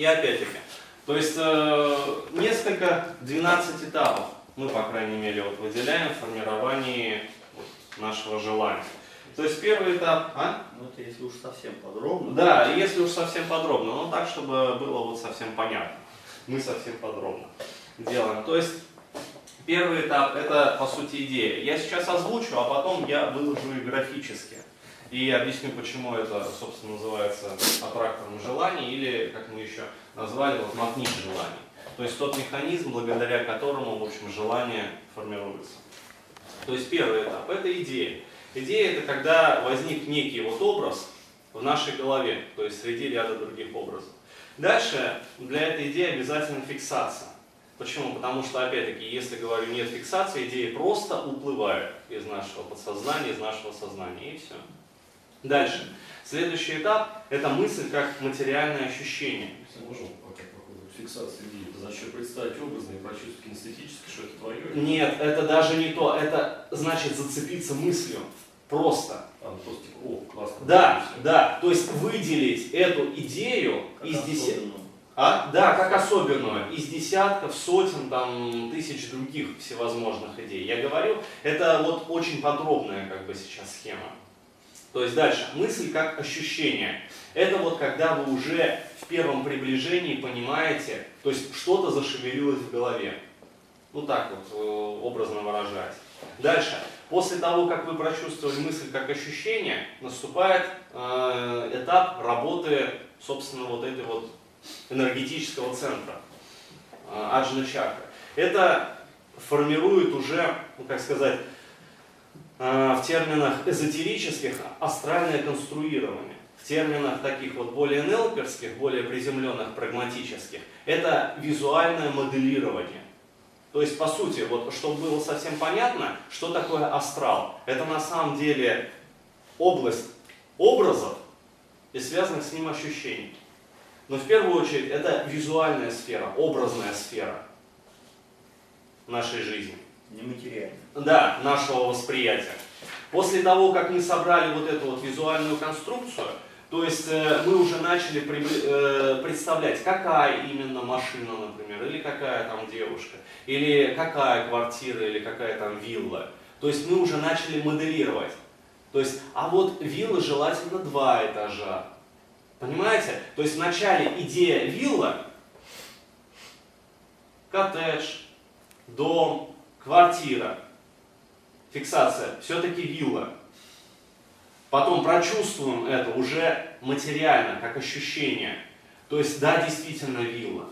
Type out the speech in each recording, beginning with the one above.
И опять-таки, то есть э, несколько, 12 этапов мы, по крайней мере, вот выделяем в формировании вот, нашего желания. То есть первый этап, а? Ну это если уж совсем подробно. Да, если уж совсем подробно, но так, чтобы было вот совсем понятно. Мы совсем подробно делаем. То есть первый этап это по сути идея. Я сейчас озвучу, а потом я выложу и графически. И объясню, почему это, собственно, называется аттрактором желаний, или, как мы еще назвали, вот магнит желаний. То есть тот механизм, благодаря которому, в общем, желание формируется. То есть первый этап – это идея. Идея – это когда возник некий вот образ в нашей голове, то есть среди ряда других образов. Дальше для этой идеи обязательно фиксация. Почему? Потому что, опять-таки, если говорю нет фиксации, идея просто уплывает из нашего подсознания, из нашего сознания, и все. Дальше. Следующий этап – это мысль как материальное ощущение. Если можем пока проходит фиксация идеи, это значит представить образно и прочувствовать кинестетически, что это твое? Нет, это даже не то. Это значит зацепиться мыслью. Просто. А, ну просто типа, о, классно. Да, да. То есть выделить эту идею Как из десятков. особенную. А? Да, как особенную. Из десятков, сотен, там, тысяч других всевозможных идей. Я говорю, это вот очень подробная как бы сейчас схема. То есть дальше, мысль как ощущение. Это вот когда вы уже в первом приближении понимаете, то есть что-то зашевелилось в голове. Ну так вот, э, образно выражаясь. Дальше, после того, как вы прочувствовали мысль как ощущение, наступает э, этап работы, собственно, вот этой вот энергетического центра, э, аджна чакры. Это формирует уже, ну как сказать, в терминах эзотерических астральное конструирование. В терминах таких вот более нелперских, более приземленных, прагматических, это визуальное моделирование. То есть, по сути, вот, чтобы было совсем понятно, что такое астрал. Это на самом деле область образов и связанных с ним ощущений. Но в первую очередь это визуальная сфера, образная сфера нашей жизни. Нематериально. Да, нашего восприятия. После того, как мы собрали вот эту вот визуальную конструкцию, то есть э, мы уже начали прибли- э, представлять, какая именно машина, например, или какая там девушка, или какая квартира, или какая там вилла. То есть мы уже начали моделировать. То есть, а вот вилла желательно два этажа. Понимаете? То есть вначале идея вилла, коттедж, дом, квартира, фиксация, все-таки вилла. Потом прочувствуем это уже материально, как ощущение. То есть, да, действительно вилла.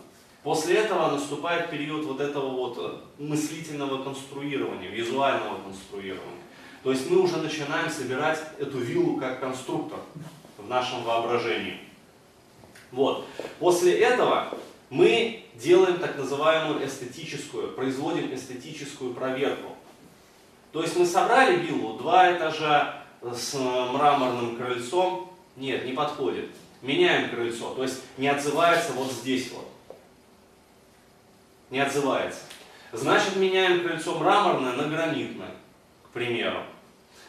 После этого наступает период вот этого вот э, мыслительного конструирования, визуального конструирования. То есть мы уже начинаем собирать эту виллу как конструктор в нашем воображении. Вот. После этого мы делаем так называемую эстетическую, производим эстетическую проверку. То есть мы собрали виллу, два этажа с мраморным крыльцом, нет, не подходит. Меняем крыльцо, то есть не отзывается вот здесь вот. Не отзывается. Значит, меняем крыльцо мраморное на гранитное, к примеру.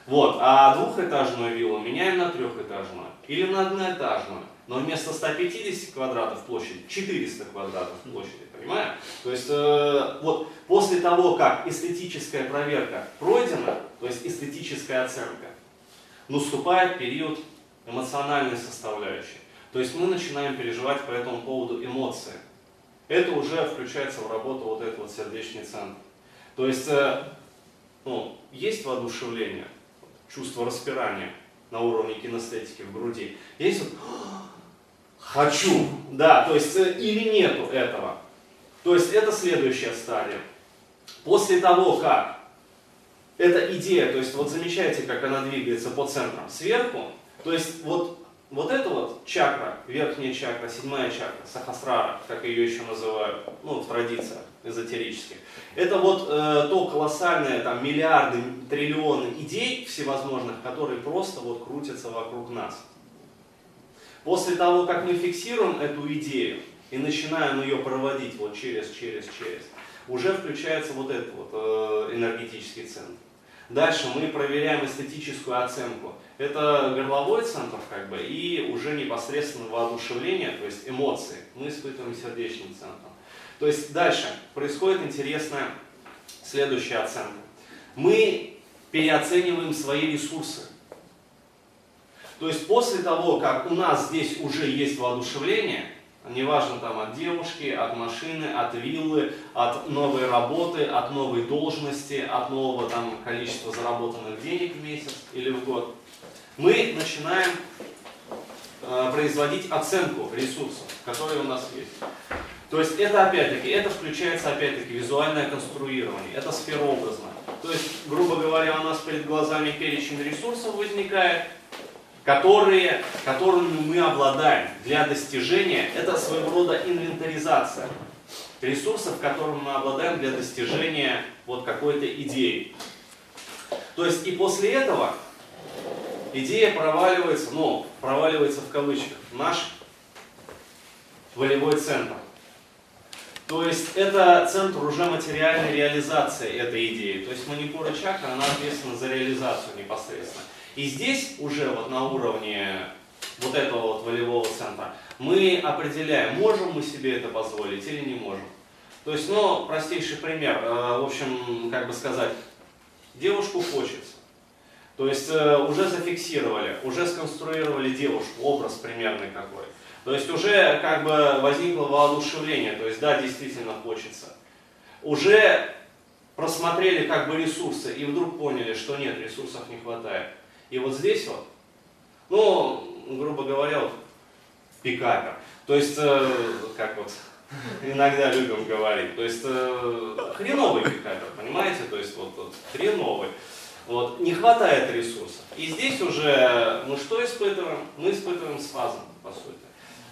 Вот, а двухэтажную виллу меняем на трехэтажную или на одноэтажную. Но вместо 150 квадратов площади 400 квадратов площади, понимаешь? То есть э, вот после того, как эстетическая проверка пройдена, то есть эстетическая оценка, наступает период эмоциональной составляющей. То есть мы начинаем переживать по этому поводу эмоции. Это уже включается в работу вот этот вот сердечный центр. То есть э, ну, есть воодушевление, чувство распирания на уровне кинестетики в груди. Есть вот хочу, да, то есть э, или нету этого. То есть это следующая стадия. После того, как эта идея, то есть вот замечайте, как она двигается по центрам сверху, то есть вот, вот эта вот чакра, верхняя чакра, седьмая чакра, сахасрара, как ее еще называют, ну, в традициях эзотерических, это вот э, то колоссальное, там, миллиарды, триллионы идей всевозможных, которые просто вот крутятся вокруг нас. После того, как мы фиксируем эту идею и начинаем ее проводить вот через, через, через, уже включается вот этот вот э, энергетический центр. Дальше мы проверяем эстетическую оценку. Это горловой центр, как бы, и уже непосредственно воодушевление, то есть эмоции. Мы испытываем сердечным центром. То есть дальше происходит интересная следующая оценка. Мы переоцениваем свои ресурсы. То есть после того, как у нас здесь уже есть воодушевление, неважно там от девушки, от машины, от виллы, от новой работы, от новой должности, от нового там количества заработанных денег в месяц или в год, мы начинаем э, производить оценку ресурсов, которые у нас есть. То есть это опять-таки, это включается опять-таки визуальное конструирование, это сферообразное. То есть, грубо говоря, у нас перед глазами перечень ресурсов возникает, которые, которыми мы обладаем для достижения, это своего рода инвентаризация ресурсов, которыми мы обладаем для достижения вот какой-то идеи. То есть и после этого идея проваливается, ну, проваливается в кавычках, наш волевой центр. То есть это центр уже материальной реализации этой идеи. То есть манипура чакра, она ответственна за реализацию непосредственно. И здесь уже вот на уровне вот этого вот волевого центра мы определяем, можем мы себе это позволить или не можем. То есть, ну, простейший пример, э, в общем, как бы сказать, девушку хочется. То есть э, уже зафиксировали, уже сконструировали девушку, образ примерный какой. То есть уже как бы возникло воодушевление, то есть да, действительно хочется. Уже просмотрели как бы ресурсы и вдруг поняли, что нет, ресурсов не хватает. И вот здесь вот, ну, грубо говоря, вот, пикапер. То есть, э, как вот иногда любим говорить, то есть э, хреновый пикапер, понимаете? То есть вот, вот хреновый. Вот, не хватает ресурсов. И здесь уже мы что испытываем? Мы испытываем спазм, по сути.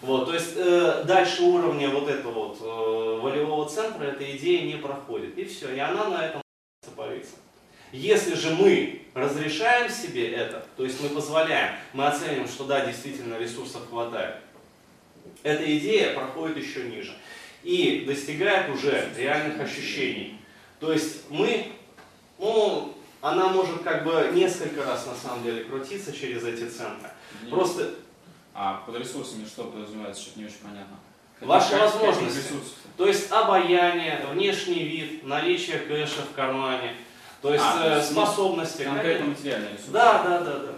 Вот, то есть э, дальше уровня вот этого вот э, волевого центра эта идея не проходит. И все, и она на этом цепарится. Если же мы разрешаем себе это, то есть мы позволяем, мы оценим, что да, действительно ресурсов хватает, эта идея проходит еще ниже и достигает уже реальных ощущений. То есть мы, ну, она может как бы несколько раз на самом деле крутиться через эти центры. Нет. Просто А под ресурсами что подразумевается, что не очень понятно. Ваши каких возможности. То есть обаяние, внешний вид, наличие кэша в кармане, то есть, А, то э, есть способности. Конкретно материальные ресурсы. Да, да, да, да.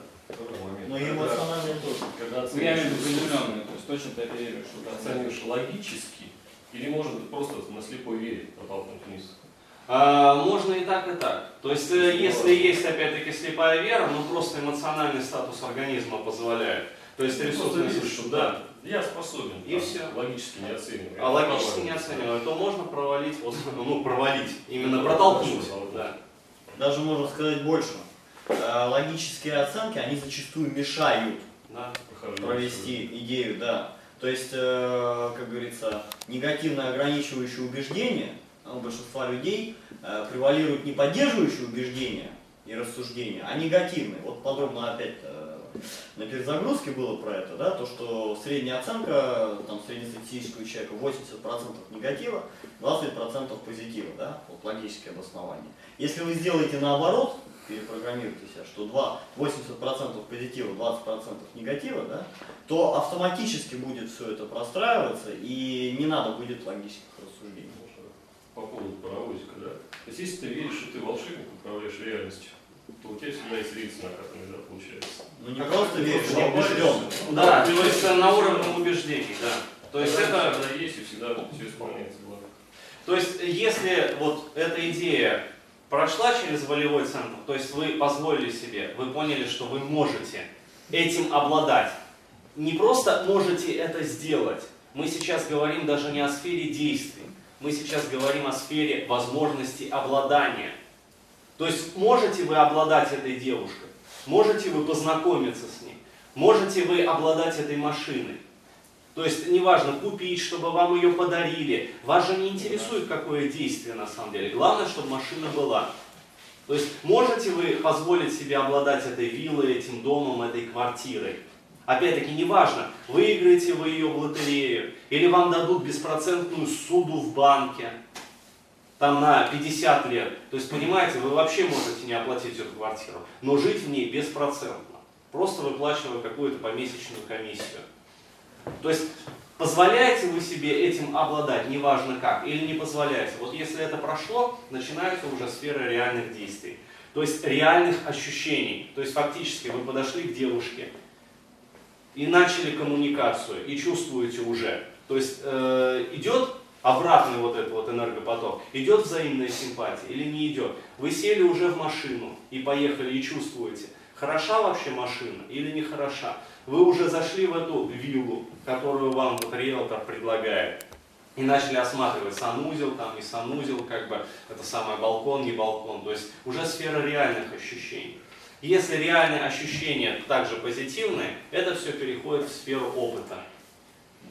Но эмоциональный тоже. Когда Ну, я имею в виду оцениваешь то есть точно ты оперируешь. что ты оцениваешь логически, или может быть просто на слепой вере протолкнуть вниз. А, можно и так, и так. То есть, э, если есть, опять-таки, слепая вера, но просто эмоциональный статус организма позволяет. То есть, просто ресурсность, видишь, что да, я способен. И там, всё. Логически не оцениваю. а логически не оценивая, то можно провалить, вот, ну, провалить, именно протолкнуть. Да. Даже можно сказать больше. Э, Логические оценки, они зачастую мешают Да. провести идею, да. То есть, э, как говорится, негативно ограничивающие убеждения у большинства людей э, превалируют не поддерживающие убеждения и рассуждения, а негативные. Вот подробно опять на перезагрузке было про это, да, то, что средняя оценка там, среднестатистического человека 80% негатива, 20% позитива, да, вот логическое обоснование. Если вы сделаете наоборот, перепрограммируете себя, что 2, 80% позитива, 20% негатива, да, то автоматически будет все это простраиваться и не надо будет логических рассуждений. По поводу паровозика, да. То есть, если ты веришь, что ты волшебник, управляешь реальностью, то у тебя всегда есть рельсы накатанные, да, получается. Ну не Как просто веришь, а убежден. Да, то есть на уровне убеждений, да. То есть это, всегда есть и всегда все исполняется главное. то есть если вот эта идея прошла через волевой центр, то есть вы позволили себе, вы поняли, что вы можете этим обладать. Не просто можете это сделать. Мы сейчас говорим даже не о сфере действий. Мы сейчас говорим о сфере возможности обладания. То есть можете вы обладать этой девушкой, можете вы познакомиться с ней, можете вы обладать этой машиной. То есть неважно, купить, чтобы вам ее подарили. Вас же не интересует, какое действие на самом деле. Главное, чтобы машина была. То есть можете вы позволить себе обладать этой виллой, этим домом, этой квартирой. Опять-таки, неважно, выиграете вы ее в лотерею, или вам дадут беспроцентную суду в банке. Там на 50 лет. То есть, понимаете, вы вообще можете не оплатить эту квартиру, но жить в ней беспроцентно, просто выплачивая какую-то помесячную комиссию. То есть, позволяете вы себе этим обладать, неважно как, или не позволяете. Вот если это прошло, начинается уже сфера реальных действий. То есть реальных ощущений. То есть фактически вы подошли к девушке и начали коммуникацию, и чувствуете уже. То есть э, идет обратный вот этот вот энергопоток, идет взаимная симпатия или не идет. Вы сели уже в машину и поехали и чувствуете, хороша вообще машина или не хороша. Вы уже зашли в эту виллу, которую вам вот риэлтор предлагает. И начали осматривать санузел, там не санузел, как бы это самый балкон, не балкон. То есть уже сфера реальных ощущений. Если реальные ощущения также позитивные, это все переходит в сферу опыта.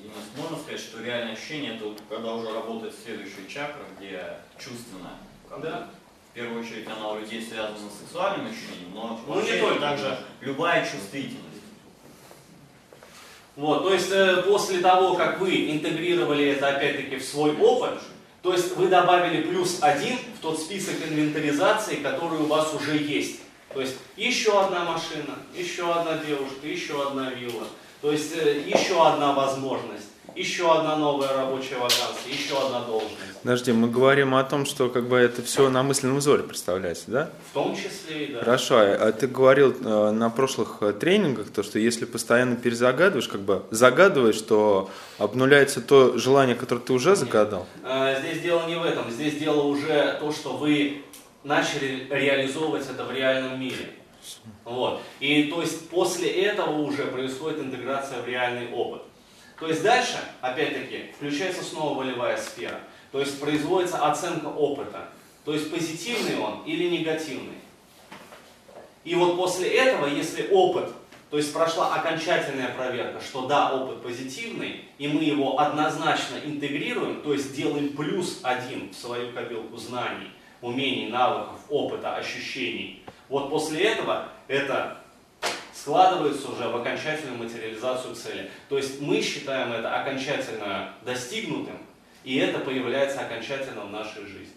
Денис, можно сказать, что реальное ощущение это вот когда уже работает следующая чакра, где чувственная. как Да. В первую очередь она у людей связана с сексуальным ощущением, но Ну, не вообще только. также любая чувствительность. Вот, то есть э, после того, как вы интегрировали это опять-таки в свой опыт, то есть вы добавили плюс один в тот список инвентаризации, который у вас уже есть. То есть еще одна машина, еще одна девушка, еще одна вилла. То есть э, еще одна возможность, еще одна новая рабочая вакансия, еще одна должность. Подожди, мы говорим о том, что как бы это все на мысленном взоре представляется, да? В том числе да. Хорошо, а ты говорил э, на прошлых э, тренингах, то, что если постоянно перезагадываешь, как бы загадываешь, то обнуляется то желание, которое ты уже загадал. Здесь дело не в этом, здесь дело уже то, что вы начали реализовывать это в реальном мире. Вот. И то есть после этого уже происходит интеграция в реальный опыт. То есть дальше, опять-таки, включается снова волевая сфера. То есть производится оценка опыта. То есть позитивный он или негативный. И вот после этого, если опыт, то есть прошла окончательная проверка, что да, опыт позитивный, и мы его однозначно интегрируем, то есть делаем плюс один в свою копилку знаний, умений, навыков, опыта, ощущений. Вот после этого это складывается уже в окончательную материализацию цели. То есть мы считаем это окончательно достигнутым, и это появляется окончательно в нашей жизни.